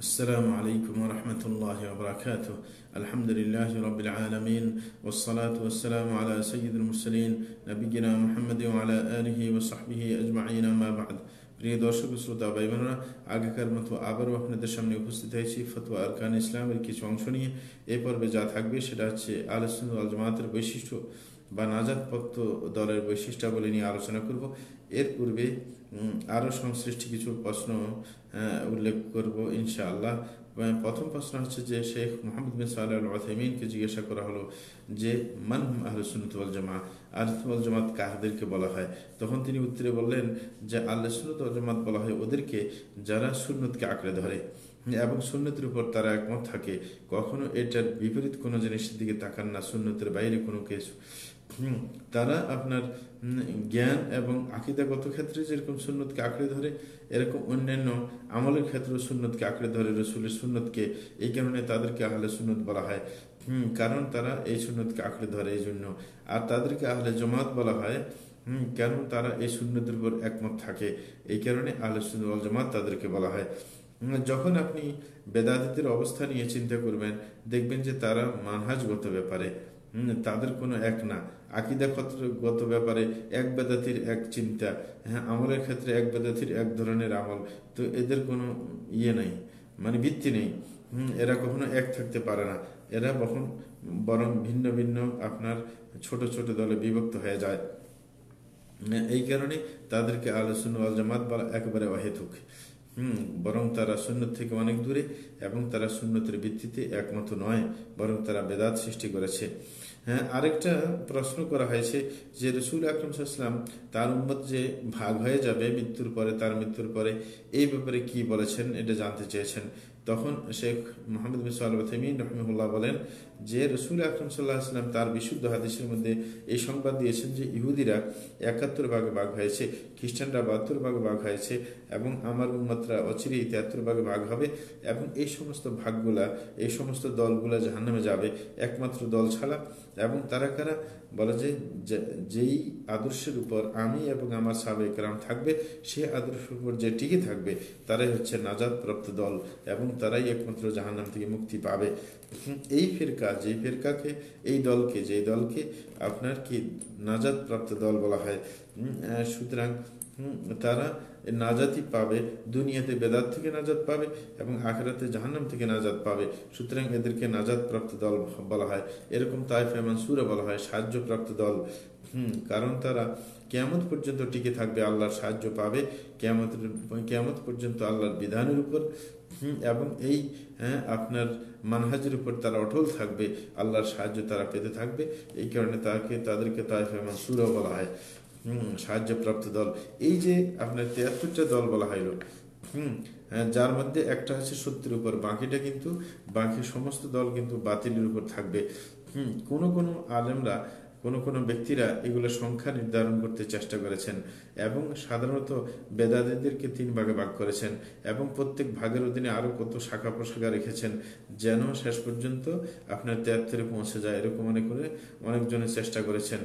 السلام عليكم ورحمة الله وبركاته الحمد لله رب العالمين والصلاة والسلام على سيد المرسلين نبينا محمد وعلى آله وصحبه أجمعين ما بعد প্রিয় দর্শক ও শ্রোতা ভাই বোনেরা আগেকার মতো আবারও আপনাদের সামনে উপস্থিত হয়েছি ফতোয়া আরকান ইসলামের কিছু অংশ নিয়ে এ পর্বে যা থাকবে সেটা হচ্ছে আলোচনা আল জামাতের বৈশিষ্ট্য বা নাজাদপত্র দলের বৈশিষ্ট্যাবলী নিয়ে আলোচনা করব। এর পূর্বে আরও সংশ্লিষ্ট কিছু প্রশ্ন উল্লেখ করব ইনশাআল্লাহ। প্রথম প্রশ্ন হচ্ছে যে শেখ মোহাম্মদ বিন আলমিনকে জিজ্ঞাসা করা হলো যে, মান আহলুসুন্নতল জামা আহলুল জামাত কাহাদেরকে বলা হয়? তখন তিনি উত্তরে বললেন যে আল্লাহ জামাত বলা হয় ওদেরকে যারা সুন্নতকে আঁকড়ে ধরে এবং সুন্নতের উপর তারা একমত থাকে। কখনো এটার বিপরীত কোনো জিনিসের দিকে তাকান না। সুন্নতের বাইরে কোনো কিছু তারা আপনার জ্ঞান এবং আকিদাগত ক্ষেত্রে যেরকম সুন্নতকে আঁকড়ে ধরে, এরকম অন্যান্য আমলের ক্ষেত্রে সুন্নতকে আঁকড়ে ধরে, রসুলের সুন্নতকে, এই কারণে তাদেরকে আহলে সুন্নত বলা হয়। হম, কারণ তারা এই সুন্নতকে আঁকড়ে ধরে এই জন্য আর তাদেরকে আহলে জমাত বলা হয়, হুম, কারণ তারা এই সুন্নতের উপর একমত থাকে। এই কারণে আহলে সুন্নত জমাত তাদেরকে বলা হয়। যখন আপনি বেদাদিতের অবস্থা নিয়ে চিন্তা করবেন, দেখবেন যে তারা মানহাজগত ব্যাপারে তাদের কোনো এক না। আকিদা গত ব্যাপারে এক বেদাতির এক চিন্তা। হ্যাঁ আমলের ক্ষেত্রে এক বেদাতির এক ধরনের আমল। তো এদের কোনো ইয়ে নেই মানে ভিত্তি নেই। এরা কখনো এক থাকতে পারে না। এরা কখন বরং ভিন্ন ভিন্ন আপনার ছোট ছোট দলে বিভক্ত হয়ে যায়। এই কারণে তাদেরকে আলোচনা আল জামাত বলা একেবারে অহেতুক। হুম, বরং তারা সুন্নত থেকে অনেক দূরে এবং তারা সুন্নতের ভিত্তিতে একমত নয়, বরং তারা বেদাত সৃষ্টি করেছে। হ্যাঁ আরেকটা প্রশ্ন করা হয়েছে যে রসুল আকরম সাল্লাম তার উম্মত যে ভাগ হয়ে যাবে মৃত্যুর পরে, তার মৃত্যুর পরে, এই ব্যাপারে কি বলেছেন, এটা জানতে চেয়েছেন। তখন শেখ মোহাম্মদ বিন সাল্লামিন রহমুল্লাহ বলেন যে রসুল আকরম সাল্লাহ আসলাম তার বিশুদ্ধ হাদিসের মধ্যে এই সংবাদ দিয়েছেন যে ইহুদিরা একাত্তর ভাগে ভাগ হয়েছে, খ্রিস্টানরা বাহাত্তর ভাগে ভাগ হয়েছে এবং আমার উন্মাত্রা অচিরে তিয়াত্তর ভাগে ভাগ হবে এবং এই সমস্ত ভাগগুলা, এই সমস্ত দলগুলা জাহান্নামে যাবে, একমাত্র দল ছাড়া। এবং তারা কারা? বলে যে যেই আদর্শের উপর আমি এবং আমার সাবেক রাম থাকবে, সে আদর্শের উপর যে টিকে থাকবে, তারাই হচ্ছে নাজাদ প্রাপ্ত দল এবং তারাই একমাত্র জাহান্নাম থেকে মুক্তি পাবে। এই ফেরকা, যে ফেরকাকে, এই দলকে, যে দলকে আপনার কি নাজাদ প্রাপ্ত দল বলা হয়? সুতরাং তারা নাজাতি পাবে, দুনিয়াতে বেদাত থেকে নাজাদ পাবে এবং আখেরাতে জাহান্নাম থেকে নাজাদ পাবে। সুতরাং এদেরকে নাজাদ প্রাপ্ত দল বলা হয়। এরকম তাইফে মানসুরা বলা হয়, সাহায্যপ্রাপ্ত দল। হুম, কারণ তারা কেয়ামত পর্যন্ত টিকে থাকবে, আল্লাহর সাহায্য পাবে। কেয়ামত কেয়ামত পর্যন্ত আল্লাহর বিধানের উপর। এবং এই হ্যাঁ আপনার মানহাজের উপর তারা অটল থাকবে। আল্লাহর সাহায্য তারা পেতে থাকবে। এই কারণে তাকে, তাদেরকে তাইফে মানসুরা বলা হয়। হম, সাহায্যপ্রাপ্ত দল। এই যে আপনার তিয়াত্তরটা দল বলা হইল, হুম যার মধ্যে একটা হচ্ছে সত্যের উপর, বাকিটা কিন্তু, বাকি সমস্ত দল কিন্তু বাতিলের উপর থাকবে। হুম, কোনো কোনো আলেমরা, কোনো কোনো ব্যক্তিরা এগুলো সংখ্যা নির্ধারণ করতে চেষ্টা করেছেন এবং সাধারণত বেদাদিদেরকে তিন ভাগে ভাগ করেছেন এবং প্রত্যেক ভাগের অধীনে আরও কত শাখা প্রশাখা রেখেছেন যেন শেষ পর্যন্ত আপনার তিয়াত্তরে পৌঁছে যায়, এরকম মনে করে অনেকজনের চেষ্টা করেছেন।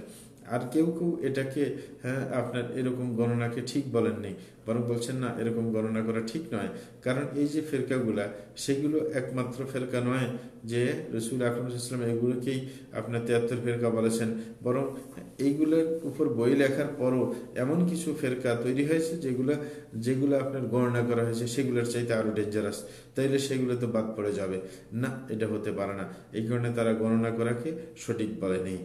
আর কেউ কেউ এটাকে হ্যাঁ আপনার এরকম গণনাকে ঠিক বলেননি, বরং বলছেন না, এরকম গণনা করা ঠিক নয়। কারণ এই যে ফেরকাগুলা, সেগুলো একমাত্র ফেরকা নয় যে রসুল আকরম ইসলাম এগুলোকেই আপনার তিয়াত্তর ফেরকা বলেছেন। বরং এইগুলোর উপর বই লেখার পরও এমন কিছু ফেরকা তৈরি হয়েছে যেগুলো যেগুলো আপনার গণনা করা হয়েছে, সেগুলোর চাইতে আরও ডেঞ্জারাস তাইলে সেগুলো তো বাদ পড়ে যাবে। না, এটা হতে পারে না। এই কারণে তারা গণনা করাকে সঠিক বলেনি।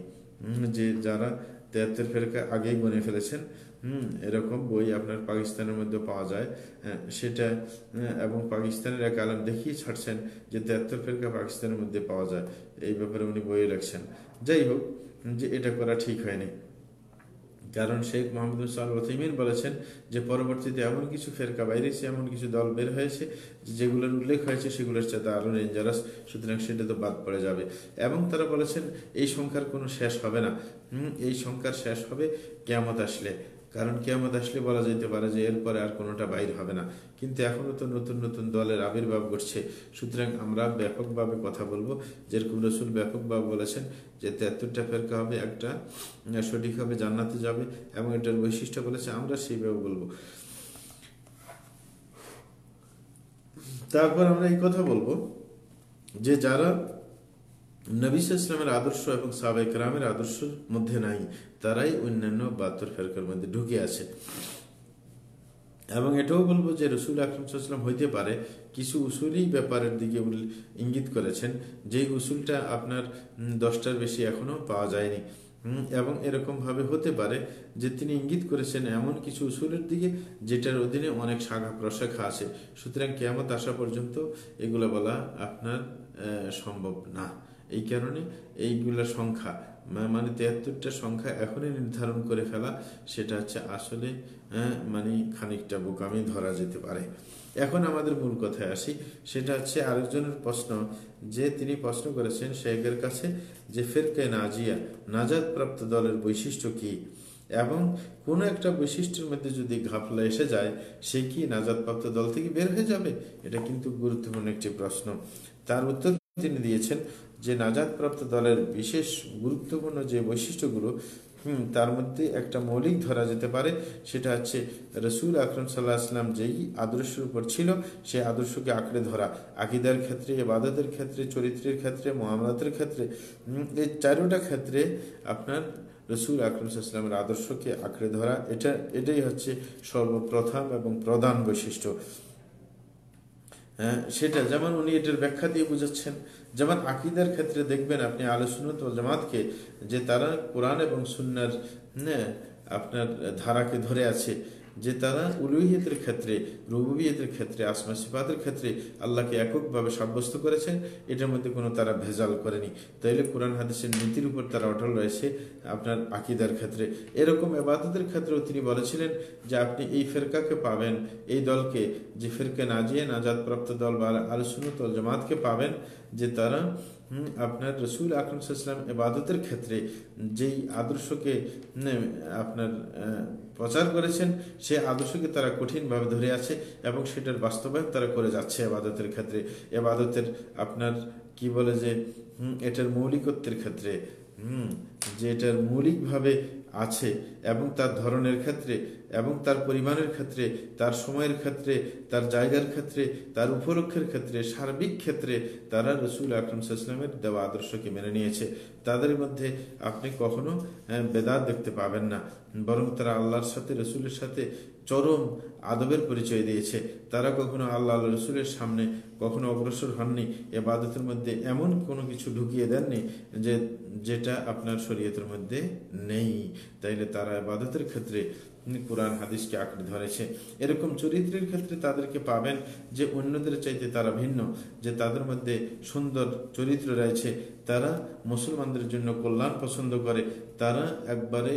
যে যারা তেয়াত্তর ফেরকা আগেই গনে ফেলেছেন, হুম, এরকম বই আপনার পাকিস্তানের মধ্যে পাওয়া যায় সেটা এবং পাকিস্তানের এক আলম দেখিয়ে ছাড়ছেন যে তেয়াত্তর ফেরকা পাকিস্তানের মধ্যে পাওয়া যায়, এই ব্যাপারে উনি বইয়ে রাখছেন। যাই হোক, যে এটা করা ঠিক হয়নি। কারণ শেখ মোহাম্মদ সাল্লামিন বলেছেন যে পরবর্তীতে এমন কিছু ফেরকা বাইরেছে, এমন কিছু দল বের হয়েছে যেগুলোর উল্লেখ হয়েছে, সেগুলোর সাথে আরও ডেঞ্জারাস সুতরাং সেটা তো বাদ পড়ে যাবে। এবং তারা বলেছেন, এই সংখ্যার কোনো শেষ হবে না। এই সংখ্যার শেষ হবে কেমত আসলে। কারণ কেয়ামত আসলে বলা যেতে পারে যে এরপরে আর কোনোটা বাইর হবে না। কিন্তু এখনও তো নতুন নতুন দলের আবির্ভাব ঘটছে। সুতরাং আমরা ব্যাপকভাবে কথা বলব। যেরকম রসুল ব্যাপকভাবে বলেছেন যে তেহাত্তরটা ফেরকা হবে, একটা সঠিক হবে, জান্নাতে যাবে এবং এটার বৈশিষ্ট্য বলেছে, আমরা সেইভাবে বলব। তারপর আমরা এই কথা বলব যে যারা নবী ইসলামের আদর্শ এবং সাবেক রামের আদর্শের মধ্যে নাই। তারাই অন্যান্য বাহাত্তর ফেরকার মধ্যে ঢুকে আছে। এবং এটাও বলব যে রসুল আকরমসাল্লাম হইতে পারে কিছু উসুলই ব্যাপারের দিকে ইঙ্গিত করেছেন যেই উসুলটা আপনার দশটার বেশি এখনও পাওয়া যায়নি। এবং এরকমভাবে হতে পারে যে তিনি ইঙ্গিত করেছেন এমন কিছু উসুলের দিকে যেটার অধীনে অনেক শাখা প্রশাখা আছে। সুতরাং কেমত আসা পর্যন্ত এগুলো বলা আপনার সম্ভব না। এই কারণে এইগুলা সংখ্যা মানে তেহাত্তরটা সংখ্যা এখনই নির্ধারণ করে ফেলা, সেটা হচ্ছে আসলে মানে খানিকটা বোকামি ধরা যেতে পারে। এখন আমাদের মূল কথায় আসি, সেটা হচ্ছে আরেকজনের প্রশ্ন, যে তিনি প্রশ্ন করেছেন শেখের কাছে যে ফেরকে নাজিয়া নাজাদ প্রাপ্ত দলের বৈশিষ্ট্য কি? এবং কোনো একটা বৈশিষ্ট্যের মধ্যে যদি ঘাপলা এসে যায়, সে কি নাজাদপ্রাপ্ত দল থেকে বের হয়ে যাবে? এটা কিন্তু গুরুত্বপূর্ণ একটি প্রশ্ন। তার উত্তর তিনি দিয়েছেন যে নাজাদপ্রাপ্ত দলের বিশেষ গুরুত্বপূর্ণ যে বৈশিষ্ট্যগুলো তার মধ্যে একটা মৌলিক ধরা যেতে পারে, সেটা হচ্ছে রসুল আকরম সাল্লাহ আসলাম যেই আদর্শের উপর ছিল, সেই আদর্শকে আঁকড়ে ধরা। আকিদার ক্ষেত্রে এবাদতের ক্ষেত্রে, চরিত্রের ক্ষেত্রে মহামলাতের ক্ষেত্রে এই চারোটা ক্ষেত্রে আপনার রসুল আকরম সাল্লামের আদর্শকে আঁকড়ে ধরা, এটা, এটাই হচ্ছে সর্বপ্রথম এবং প্রধান বৈশিষ্ট্য। সেটা যেমন উনি এটার ব্যাখ্যা দিয়ে বুঝাচ্ছেন যেমন আকিদার ক্ষেত্রে দেখবেন আপনি আলোচনত জামাতকে যে তারা কোরআন এবং সুন্নার হ্যাঁ, আপনার ধারাকে ধরে আছে যে তারা উলুহিয়তের ক্ষেত্রে রুবিয়তের ক্ষেত্রে আসমা সিফাতের ক্ষেত্রে আল্লাহকে এককভাবে সাব্যস্ত করেছেন, এটার মধ্যে কোনো তারা ভেজাল করেনি। তাইলে কোরআন হাদিসের নীতির উপর তারা অটল রয়েছে আপনার আকিদার ক্ষেত্রে। এরকম এবাদতের ক্ষেত্রেও তিনি বলেছিলেন যে আপনি এই ফেরকাকে পাবেন, এই দলকে, যে ফেরকে নাজিয়ে, নাজাদপ্রাপ্ত দল বা আলোচনত জামাতকে পাবেন, যে তারা আপনার রসুল আকরম সাল্লাম এবাদতের ক্ষেত্রে যেই আদর্শকে আপনার প্রচার করেছেন, সে আদর্শকে তারা কঠিনভাবে ধরে আছে এবং সেটার বাস্তবায়ন তারা করে যাচ্ছে এবাদতের ক্ষেত্রে। এবাদতের আপনার কি বলে যে এটার মৌলিকত্বের ক্ষেত্রে, হুম, যে এটার মৌলিকভাবে আছে এবং তার ধরনের ক্ষেত্রে এবং তার পরিমাণের ক্ষেত্রে, তার সময়ের ক্ষেত্রে, তার জায়গার ক্ষেত্রে, তার উপলক্ষের ক্ষেত্রে, সার্বিক ক্ষেত্রে তারা রসুল আকরম সাল্লামের দেওয়া আদর্শকে মেনে নিয়েছে। তাদের মধ্যে আপনি কখনো বেদাত দেখতে পাবেন না। বরং তারা আল্লাহর সাথে, রসুলের সাথে চরম আদবের পরিচয় দিয়েছে। তারা কখনো আল্লাহ রসুলের সামনে কখনো অগ্রসর হননি। এবাদতের মধ্যে এমন কোনো কিছু ঢুকিয়ে দেননি যে, যেটা আপনার শরীয়তের মধ্যে নেই। তাইলে তারা এবাদতের ক্ষেত্রে কোরআন, হাদিসকে আঁকড়ে ধরেছে। এরকম চরিত্রের ক্ষেত্রে তাদেরকে পাবেন যে, অন্যদের চাইতে তারা ভিন্ন, যে তাদের মধ্যে সুন্দর চরিত্র রয়েছে। তারা মুসলমানদের জন্য কল্যাণ পছন্দ করে। তারা একবারে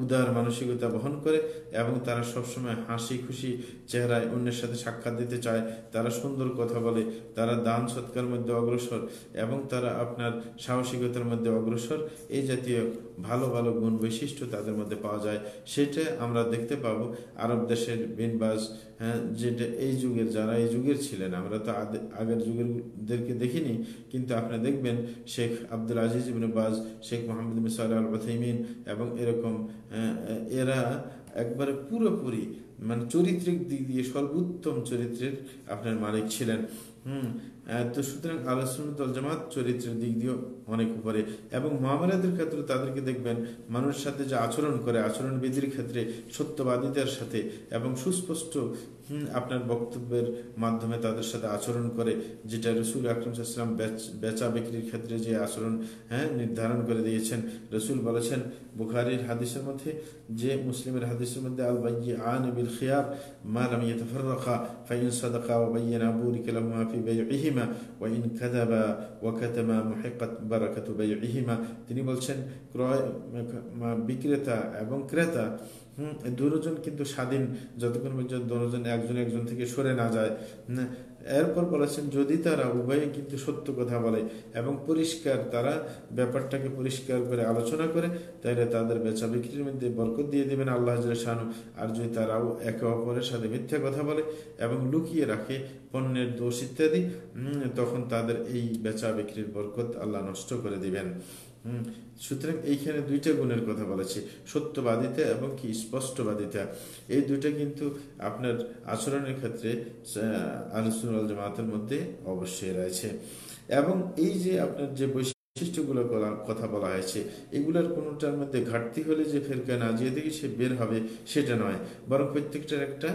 উদার মানসিকতা বহন করে এবং তারা সবসময় হাসি খুশি চেহারায় অন্যের সাথে সাক্ষাৎ দিতে চায়। তারা সুন্দর কথা বলে, তারা দান সৎকার মধ্যে অগ্রসর এবং তারা আপনার সাহসিকতার মধ্যে অগ্রসর। এই জাতীয় ভালো ভালো গুণ বৈশিষ্ট্য তাদের মধ্যে পাওয়া যায়। সেটা আমরা দেখতে পাবো আরব দেশের বিনবাজ হ্যাঁ যেটা এই যুগের, যারা এই যুগের ছিলেন, আমরা তো আগের যুগেরদেরকে দেখিনি, কিন্তু আপনি দেখবেন শেখ আব্দুল আজিজ ইবিন বাজ, শেখ মোহাম্মদ মিসাল আল বাথাইমিন এবং এরকম এরা একবারে পুরোপুরি মানে চরিত্রিক দিক দিয়ে সর্বোত্তম চরিত্রের আপনার মালিক ছিলেন। হুম তো সুতরাং আলোচনা দল জামাত চরিত্রের দিক দিয়েও অনেক উপরে। এবং মহামারাদের ক্ষেত্রে তাদেরকে দেখবেন, মানুষের সাথে যে আচরণ করে, আচরণবিধির ক্ষেত্রে সত্যবাদীদের সাথে এবং সুস্পষ্ট আপনার বক্তব্যের মাধ্যমে তাদের সাথে আচরণ করে, যেটা রসুল আকরম সাল্লাম বেচা বিক্রির ক্ষেত্রে যে আচরণ হ্যাঁ নির্ধারণ করে দিয়েছেন। রসুল বলেছেন, বুখারির হাদিসের মধ্যে যে মুসলিমের হাদিসের মধ্যে আল বাইয়ি আন বিল খিয়ার, মা লাম ইয়াতাফাররাকা ফাইন সাদাকা ওয়া বাyyana বুরিকা লাহুমা ফি বাইইহিমা, ওয়া ইন কাযাবা ওয়া কাতামা তিনি বলছেন, ক্রয়, বিক্রেতা এবং ক্রেতা দুজন কিন্তু স্বাধীন, যতক্ষণ পর্যন্ত দুজন একজন একজন থেকে সরে না যায়। এরপর বলেছেন, যদি তারা উভয়ে কিন্তু সত্য কথা বলে এবং পরিষ্কার তারা ব্যাপারটাকে পরিষ্কার করে আলোচনা করে, তাহলে তাদের বেচা বিক্রির মধ্যে বরকত দিয়ে দেবেন আল্লাহ শানু আর যদি তারাও একে অপরের সাথে মিথ্যা কথা বলে এবং লুকিয়ে রাখে পণ্যের দোষ ইত্যাদি তখন তাদের এই বেচা বিক্রির বরকত আল্লাহ নষ্ট করে দিবেন। সুতরাং এইখানে দুইটা গুণের কথা বলেছে, সত্যবাদিতা এবং কি স্পষ্টবাদিতা। এই দুইটা কিন্তু আপনার আচরণের ক্ষেত্রে আলোচনা জামাতের মধ্যে অবশ্যই রয়েছে। এবং এই যে আপনার যে বৈশিষ্ট্যগুলো কথা বলা হয়েছে। এগুলোর কোনোটার মধ্যে ঘাটতি হলে যে ফেরকা নাজিয়া থেকে সে বের হবে, সেটা নয়। বরং প্রত্যেকটার একটা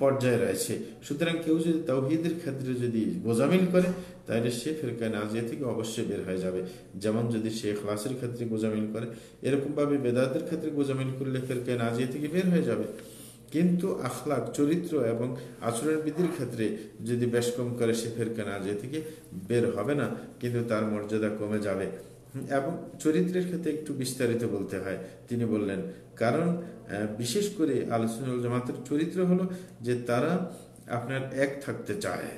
পর্যায়ে রয়েছে। সুতরাং কেউ যদি তাওহিদের ক্ষেত্রে যদি গোজামিল করে, তাহলে সে ফেরকা নাজিয়া থেকে অবশ্যই বের হয়ে যাবে। যেমন যদি সে ক্লাসের ক্ষেত্রে গোজামিল করে, এরকমভাবে বেদাতের ক্ষেত্রে গোজামিল করলে ফেরকা নাজিয়া থেকে বের হয়ে যাবে। কিন্তু আখলাক, চরিত্র এবং আচরণ বিধির ক্ষেত্রে যদি বেশ কম করে সে ফেরকা যে থেকে বের হবে না, কিন্তু তার মর্যাদা কমে যাবে। এবং চরিত্রের ক্ষেত্রে একটু বিস্তারিত বলতে হয়। তিনি বললেন, কারণ বিশেষ করে আলোচনা জামাতের চরিত্র হলো যে তারা আপনার এক থাকতে চায়।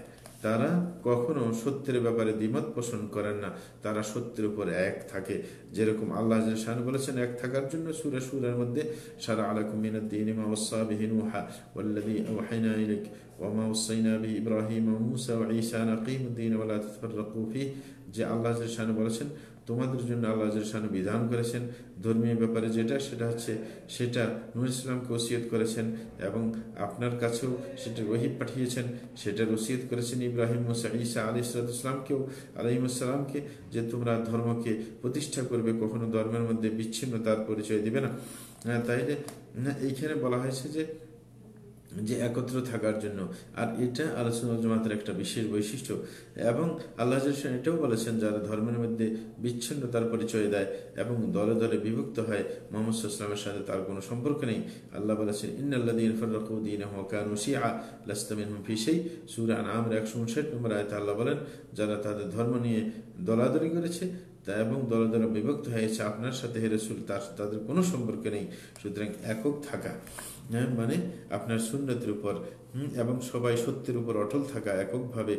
তারা কখনো সত্যের ব্যাপারে দ্বিমত পোষণ করেন না। তারা সত্যের উপর এক থাকে। যেরকম আল্লাহ শান বলেছেন, এক থাকার জন্য সুরে সুরের মধ্যে, সারা ওয়া ইব্রাহিম মুসা যে আল্লাহ বলেছেন তোমাদের জন্য আল্লাহ শান বিধান করেছেন। ধর্মীয় ব্যাপারে যেটা, সেটা হচ্ছে সেটা নুর ইসলামকে ওসিয়ত করেছেন এবং আপনার কাছেও সেটা রহিব পাঠিয়েছেন, সেটা ওসিয়ত করেছেন ইব্রাহিম ঈসা আলী ইসলাতামকেও আলহিমসালামকে যে তোমরা ধর্মকে প্রতিষ্ঠা করবে, কখনো ধর্মের মধ্যে বিচ্ছিন্নতার পরিচয় দিবে না। তাইলে এইখানে বলা হয়েছে যে যে একত্র থাকার জন্য। আর এটা আলোচনা জমাতের একটা বিশেষ বৈশিষ্ট্য। এবং আল্লাহ এটাও বলেছেন, যারা ধর্মের মধ্যে বিচ্ছিন্নতার পরিচয় দেয় এবং দলে দলে বিভক্ত হয়, মোহাম্মদ ইসলামের সাথে তার কোনো সম্পর্ক নেই। আল্লাহ বলেছেন ফিসেই সুরান আমরা একশো উনষাট নম্বর আয়ত আল্লাহ বলেন, যারা তাদের ধর্ম নিয়ে দলাদলি করেছে এবং দলে দলে বিভক্ত হয়েছে, আপনার সাথে হেরেসুল তার তাদের কোনো সম্পর্ক নেই। সুতরাং একক থাকা হ্যাঁ মানে আপনার সুন্নতির উপর এবং সবাই সত্যের উপর অটল থাকা, এককভাবে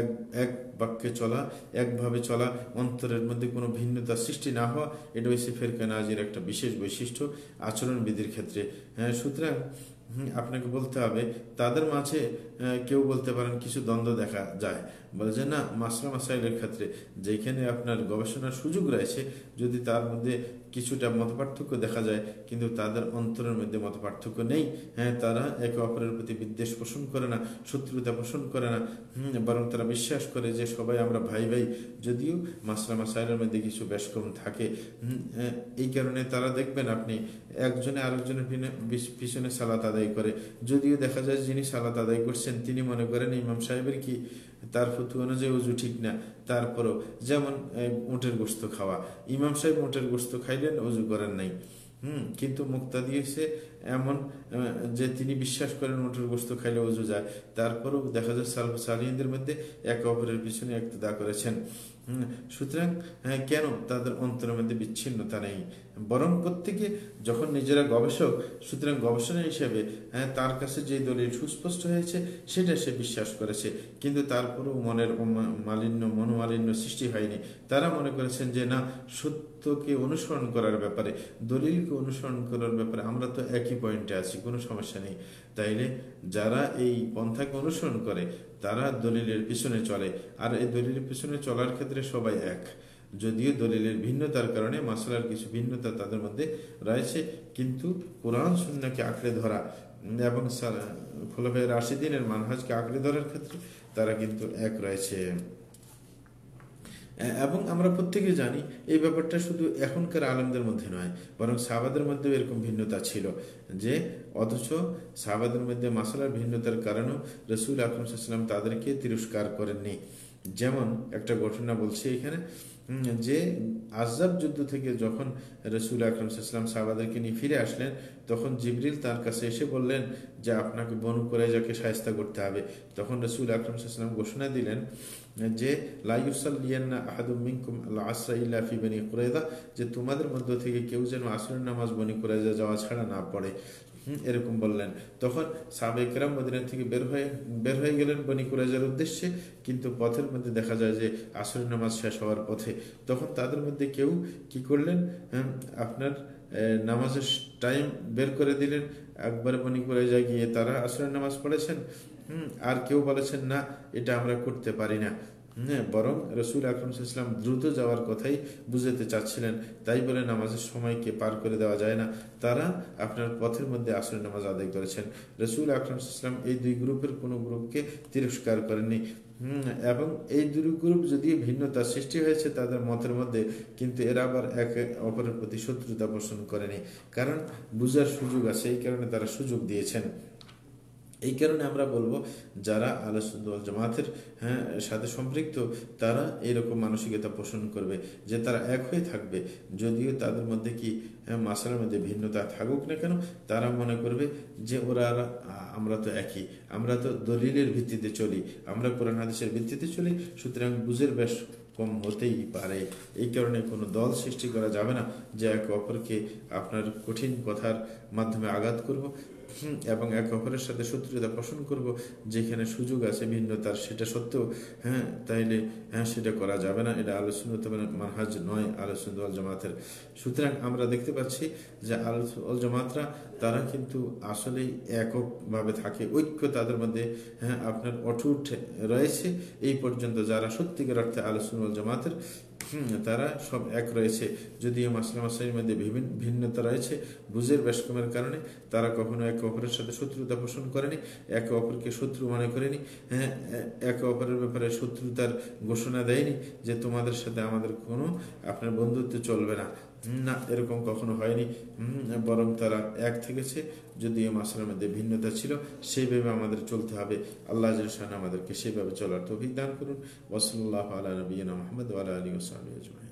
এক এক বাক্যে চলা, একভাবে চলা, অন্তরের মধ্যে কোনো ভিন্নতা সৃষ্টি না হওয়া, এটা হচ্ছে ফেরকা নাজির একটা বিশেষ বৈশিষ্ট্য আচরণবিধির ক্ষেত্রে হ্যাঁ। সুতরাং আপনাকে বলতে হবে, তাদের মাঝে কেউ বলতে পারেন কিছু দ্বন্দ্ব দেখা যায় বলে যে না, মাসলা মাসাইলের ক্ষেত্রে যেখানে আপনার গবেষণার সুযোগ রয়েছে, যদি তার মধ্যে কিছুটা মত পার্থক্য দেখা যায়, কিন্তু তাদের অন্তরের মধ্যে মত পার্থক্য নেই হ্যাঁ তারা একে অপরের প্রতি বিদ্বেষ পোষণ করে না, শত্রুতা পোষণ করে না বরং তারা বিশ্বাস করে যে সবাই আমরা ভাই ভাই। যদিও মাসলা মাসাইলের মধ্যে কিছু বেশ কম থাকে এই কারণে তারা দেখবেন আপনি একজনে আরেকজনের পিছনে সালাত আদায় করে। যদিও দেখা যায় যিনি সালাত আদায় করছেন, তিনি মনে করেন ইমাম সাহেবের কি তার ফতু অনুযায়ী উজু ঠিক না, তারপরও যেমন উঁটের গোস্ত খাওয়া। ইমাম সাহেব উঁটের গোস্ত খাইলেন, উজু করেন নাই। হম, কিন্তু মুক্তা দিয়েছে এমন যে তিনি বিশ্বাস করেন মোটর গোস্ত খাইলে উজু যায়। তারপরও দেখা যায় সাল সালিনদের মধ্যে একে অপরের পিছনে একতা করেছেন। সুতরাং হ্যাঁ, কেন তাদের অন্তরের মধ্যে বিচ্ছিন্নতা নেই? বরং প্রত্যেকে যখন নিজেরা গবেষক সুতরাং গবেষণা হিসেবে হ্যাঁ তার কাছে যে দলিল সুস্পষ্ট হয়েছে সেটা সে বিশ্বাস করেছে। কিন্তু তারপরেও মনের মালিন্য মনোমালিন্য সৃষ্টি হয়নি। তারা মনে করেছেন যে না সত্যকে অনুসরণ করার ব্যাপারে দলিলকে অনুসরণ করার ব্যাপারে আমরা তো একই পয়েন্টে আছি, কোনো সমস্যা নেই। তাইলে যারা এই পন্থাকে অনুসরণ করে, তারা দলিলের পিছনে চলে। আর এই দলিলের পিছনে চলার ক্ষেত্রে সবাই এক। যদিও দলিলের ভিন্নতার কারণে মাসালার কিছু ভিন্নতা তাদের মধ্যে রয়েছে, কিন্তু কোরআন শূন্যকে আঁকড়ে ধরা এবং খোলাফে রাশিদিনের মানহাজকে আঁকড়ে ধরার ক্ষেত্রে তারা কিন্তু এক রয়েছে। এবং আমরা প্রত্যেকে জানি এই ব্যাপারটা শুধু এখনকার আলমদের মধ্যে নয়, বরং সাহাবাদের মধ্যেও এরকম ভিন্নতা ছিল যে, অথচ সাহাবাদের মধ্যে মাসালার ভিন্নতার কারণেও রসুল আকরম সাল্লাম তাদেরকে তিরস্কার করেননি। যেমন একটা ঘটনা বলছি এখানে যে আজাব যুদ্ধ থেকে যখন রসুল আকরম সাল্লাম সাহাবাদেরকে নিয়ে ফিরে আসলেন, তখন জিবরিল তার কাছে এসে বললেন যে, আপনাকে বনু করে যাকে সাহস্তা করতে হবে। তখন রসুল আকরম সাল্লাম ঘোষণা দিলেন যে লাইউসাল্লিয়ান্না আহাদুমিনকুম আল্লাহ আসরা ফি বনি কুরাইদা যে, তোমাদের মধ্য থেকে কেউ যেন আসরের নামাজ বনি কুরাইজা যাওয়া ছাড়া না পড়ে। এরকম বললেন। তখন সাবেকরাম মদিনা থেকে বের হয়ে বের হয়ে গেলেন বনি কুরাইজার উদ্দেশ্যে, কিন্তু পথের মধ্যে দেখা যায় যে আসরের নামাজ শেষ হওয়ার পথে। তখন তাদের মধ্যে কেউ কি করলেন? আপনার নামাজের টাইম বের করে দিলেন। একবার বনি কুরাইজা গিয়ে তারা আসরের নামাজ পড়েছেন। আর কেউ বলেছেন, না, এটা আমরা করতে পারি না। হ্যাঁ বরং রসুল আকরম ইসলাম দ্রুত যাওয়ার কথাই বুঝাতে চাচ্ছিলেন। তাই বলে নামাজের সময়কে পার করে দেওয়া যায় না। তারা আপনার পথের মধ্যে আসরে নামাজ আদায় করেছেন। রসুল আকরম ইসলাম এই দুই গ্রুপের কোনো গ্রুপকে তিরস্কার করেননি। এবং এই দুই গ্রুপ যদিও ভিন্নতা সৃষ্টি হয়েছে তাদের মতের মধ্যে, কিন্তু এরা আবার একে অপরের প্রতি শত্রুতা পোষণ করেনি। কারণ বুঝার সুযোগ আছে, এই কারণে তারা সুযোগ দিয়েছেন। এই কারণে আমরা বলব যারা আলোচনা জামাতের হ্যাঁ সাথে সম্পৃক্ত তারা এরকম মানসিকতা পোষণ করবে যে তারা এক হয়ে থাকবে। যদিও তাদের মধ্যে কি হ্যাঁ, মাসালার মধ্যে ভিন্নতা থাকুক না কেন তারা মনে করবে যে ওরা আমরা তো একই আমরা তো দলিলের ভিত্তিতে চলি আমরা কোরআন হাদিসের ভিত্তিতে চলি সুতরাং বুঝের বেশ কম হতেই পারে। এই কারণে কোনো দল সৃষ্টি করা যাবে না যে এক অপরকে আপনার কঠিন কথার মাধ্যমে আঘাত করব। এবং এক অপরের সাথে শত্রুতা পোষণ করব, যেখানে সুযোগ আছে, ভিন্নতার, সেটা সত্ত্বেও হ্যাঁ তাইলে হ্যাঁ সেটা করা যাবে না। এটা আলোচনা মানহাজ নয় আলোচনা জামাতের। সুতরাং আমরা দেখতে পাচ্ছি যে আলোচনা জামাতরা, তারা কিন্তু আসলেই এককভাবে থাকে, ঐক্য তাদের মধ্যে হ্যাঁ আপনার অটুট রয়েছে। এই পর্যন্ত যারা সত্যিকার অর্থে আলোচনা জামাতের তারা সব এক রয়েছে। যদিও মাসলা মাসাইয়ের মধ্যে বিভিন্ন ভিন্নতা রয়েছে, বুঝের ব্যাসকমের কারণে তারা কখনো একে অপরের সাথে শত্রুতা পোষণ করেনি, একে অপরকে শত্রু মনে করেনি হ্যাঁ একে অপরের ব্যাপারে শত্রুতার ঘোষণা দেয়নি যে তোমাদের সাথে আমাদের কোনো আপনার বন্ধুত্ব চলবে না। না, এরকম কখনো হয়নি। বরং তারা এক থেকেছে। যদিও মাসের মধ্যে ভিন্নতা ছিল, সেইভাবে আমাদের চলতে হবে। আল্লাহ আমাদেরকে সেভাবে চলার তো দান করুন। ওসল্লাহ আলা নবীনা মোহাম্মদ আলা আলী ওসলাম